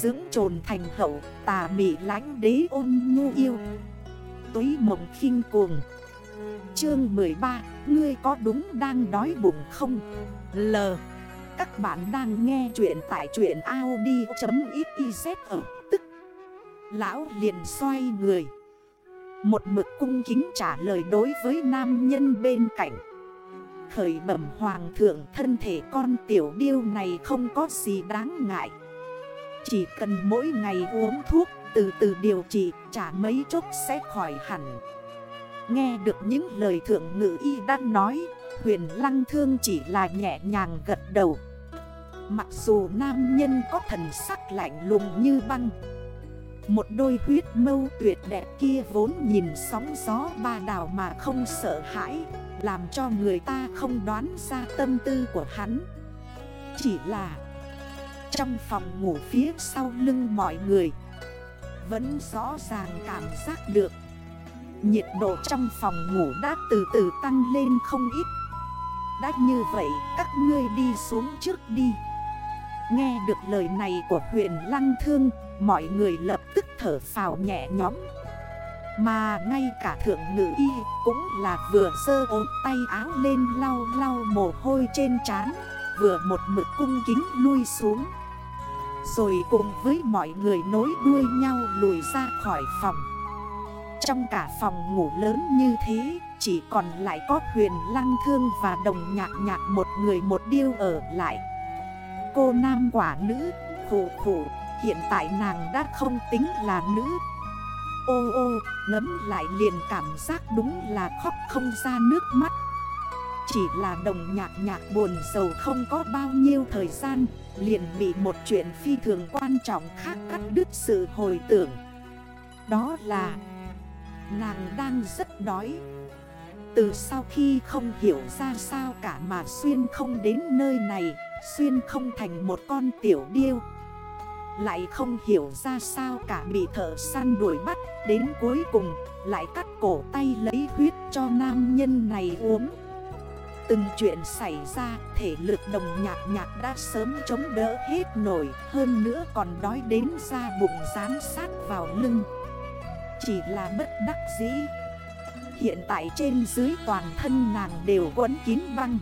Dưỡng trồn thành hậu, tà mị lánh đế ôn nhu yêu. Túy mộng khinh cuồng. Chương 13 Ngươi có đúng đang đói bụng không? L. Các bạn đang nghe chuyện tại chuyện Audi.xyz ở tức. Lão liền xoay người. Một mực cung kính trả lời đối với nam nhân bên cạnh. Khởi bẩm hoàng thượng, thân thể con tiểu điêu này không có gì đáng ngại. Chỉ cần mỗi ngày uống thuốc, từ từ điều trị, chả mấy chốc sẽ khỏi hẳn. Nghe được những lời thượng ngữ y đang nói, Huyền lăng thương chỉ là nhẹ nhàng gật đầu. Mặc dù nam nhân có thần sắc lạnh lùng như băng, Một đôi huyết mâu tuyệt đẹp kia vốn nhìn sóng gió ba đảo mà không sợ hãi, Làm cho người ta không đoán ra tâm tư của hắn. Chỉ là trong phòng ngủ phía sau lưng mọi người, Vẫn rõ ràng cảm giác được Nhiệt độ trong phòng ngủ đã từ từ tăng lên không ít. Đã như vậy, các ngươi đi xuống trước đi. Nghe được lời này của huyện Lăng Thương, Mọi người lập tức thở phào nhẹ nhõm. Mà ngay cả thượng ngữ y cũng là vừa sơ ốm tay áo lên lau lau mồ hôi trên trán, Vừa một mực cung kính lui xuống. Rồi cùng với mọi người nối đuôi nhau lùi ra khỏi phòng. Trong cả phòng ngủ lớn như thế Chỉ còn lại có huyền lăng thương và đồng nhạc nhạc một người một điêu ở lại. Cô nam quả nữ, khổ khổ Hiện tại nàng đã không tính là nữ. Ô ô, ngấm lại liền cảm giác đúng là khóc không ra nước mắt. Chỉ là đồng nhạc nhạc buồn sầu không có bao nhiêu thời gian. Liền bị một chuyện phi thường quan trọng khác cắt đứt sự hồi tưởng. Đó là, Nàng đang rất đói. Từ sau khi không hiểu ra sao cả mà Xuyên không đến nơi này, Xuyên không thành một con tiểu điêu. Lại không hiểu ra sao cả bị thợ săn đuổi bắt, Đến cuối cùng lại cắt cổ tay lấy huyết cho nam nhân này uống. Từng chuyện xảy ra thể lực đồng nhạc nhạc đã sớm chống đỡ hết nổi Hơn nữa còn đói đến ra bụng rán sát vào lưng. Chỉ là bất đắc dĩ. Hiện tại trên dưới toàn thân nàng đều quấn kín băng.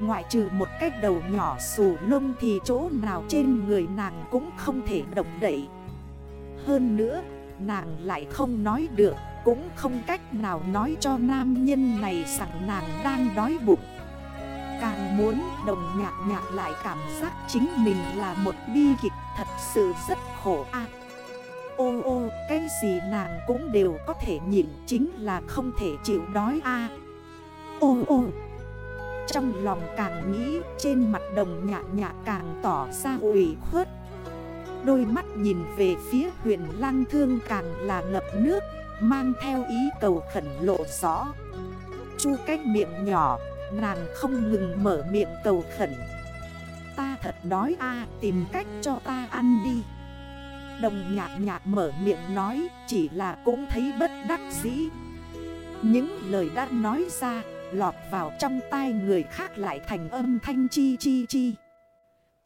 Ngoại trừ một cái đầu nhỏ xù lông thì chỗ nào trên người nàng cũng không thể động đẩy Hơn nữa, nàng lại không nói được. Cũng không cách nào nói cho nam nhân này rằng nàng đang đói bụng. Càng muốn đồng nhạc nhạc lại cảm giác chính mình là một bi kịch thật sự rất khổ ác ô ô, Cái gì nàng cũng đều có thể nhịn, Chính là không thể chịu đói a. À. Ô ô. Trong lòng càng nghĩ, Trên mặt đồng nhạc nhạc càng tỏ ra ủy khuất. Đôi mắt nhìn về phía huyền lang thương càng là ngập nước. Mang theo ý cầu khẩn lộ rõ. Chu cách miệng nhỏ, Nàng không ngừng mở miệng cầu khẩn. Ta thật đói a, tìm cách cho ta ăn đi. Đồng nhạc nhạc mở miệng nói, Chỉ là cũng thấy bất đắc dĩ. Những lời đã nói ra, Lọt vào trong tai người khác lại thành âm thanh chi chi chi.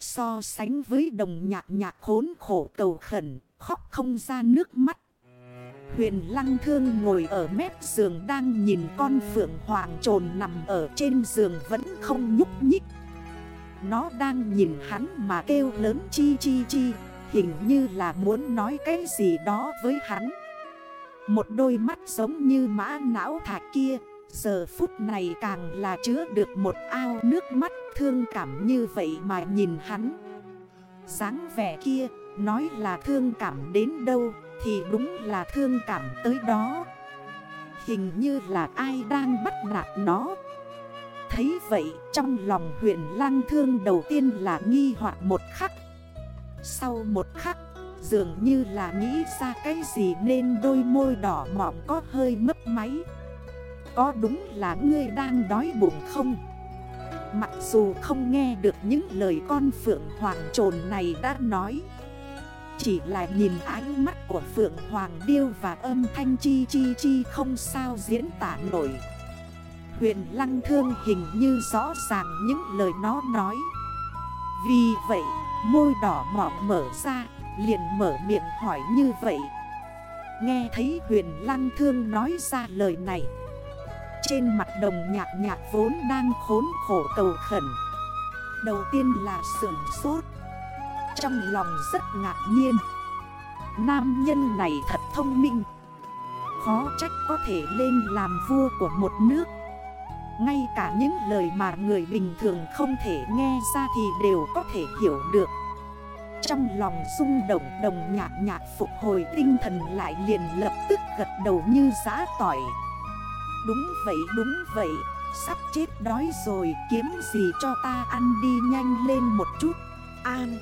So sánh với đồng nhạc nhạc khốn khổ cầu khẩn, Khóc không ra nước mắt. Huyền lăng thương ngồi ở mép giường đang nhìn con phượng hoàng trồn nằm ở trên giường vẫn không nhúc nhích. Nó đang nhìn hắn mà kêu lớn chi chi chi, Hình như là muốn nói cái gì đó với hắn. Một đôi mắt giống như mã não thạch kia, Giờ phút này càng là chứa được một ao nước mắt thương cảm như vậy mà nhìn hắn. dáng vẻ kia, nói là thương cảm đến đâu thì đúng là thương cảm tới đó. Hình như là ai đang bắt nạt nó. Thấy vậy, trong lòng huyện lang thương đầu tiên là nghi hoặc một khắc. Sau một khắc, Dường như là nghĩ ra cái gì nên đôi môi đỏ mọng có hơi mấp máy. Có đúng là ngươi đang đói bụng không? Mặc dù không nghe được những lời con Phượng Hoàng trồn này đã nói chỉ là nhìn ánh mắt của Phượng Hoàng Điêu và âm thanh chi chi chi không sao diễn tả nổi. Huyền Lăng Thương hình như rõ ràng những lời nó nói. Vì vậy, Môi đỏ mọng mở ra, Liền mở miệng hỏi như vậy. Nghe thấy huyền lăng thương nói ra lời này, Trên mặt đồng nhạc nhạc vốn đang khốn khổ cầu khẩn. Đầu tiên là sườn sốt. Trong lòng rất ngạc nhiên. Nam nhân này thật thông minh. Khó trách có thể lên làm vua của một nước. Ngay cả những lời mà người bình thường không thể nghe ra thì đều có thể hiểu được. Trong lòng rung động đồng nhạc nhạc phục hồi tinh thần lại liền lập tức gật đầu như giã tỏi. Đúng vậy đúng vậy. Sắp chết đói rồi, kiếm gì cho ta ăn đi nhanh lên một chút. An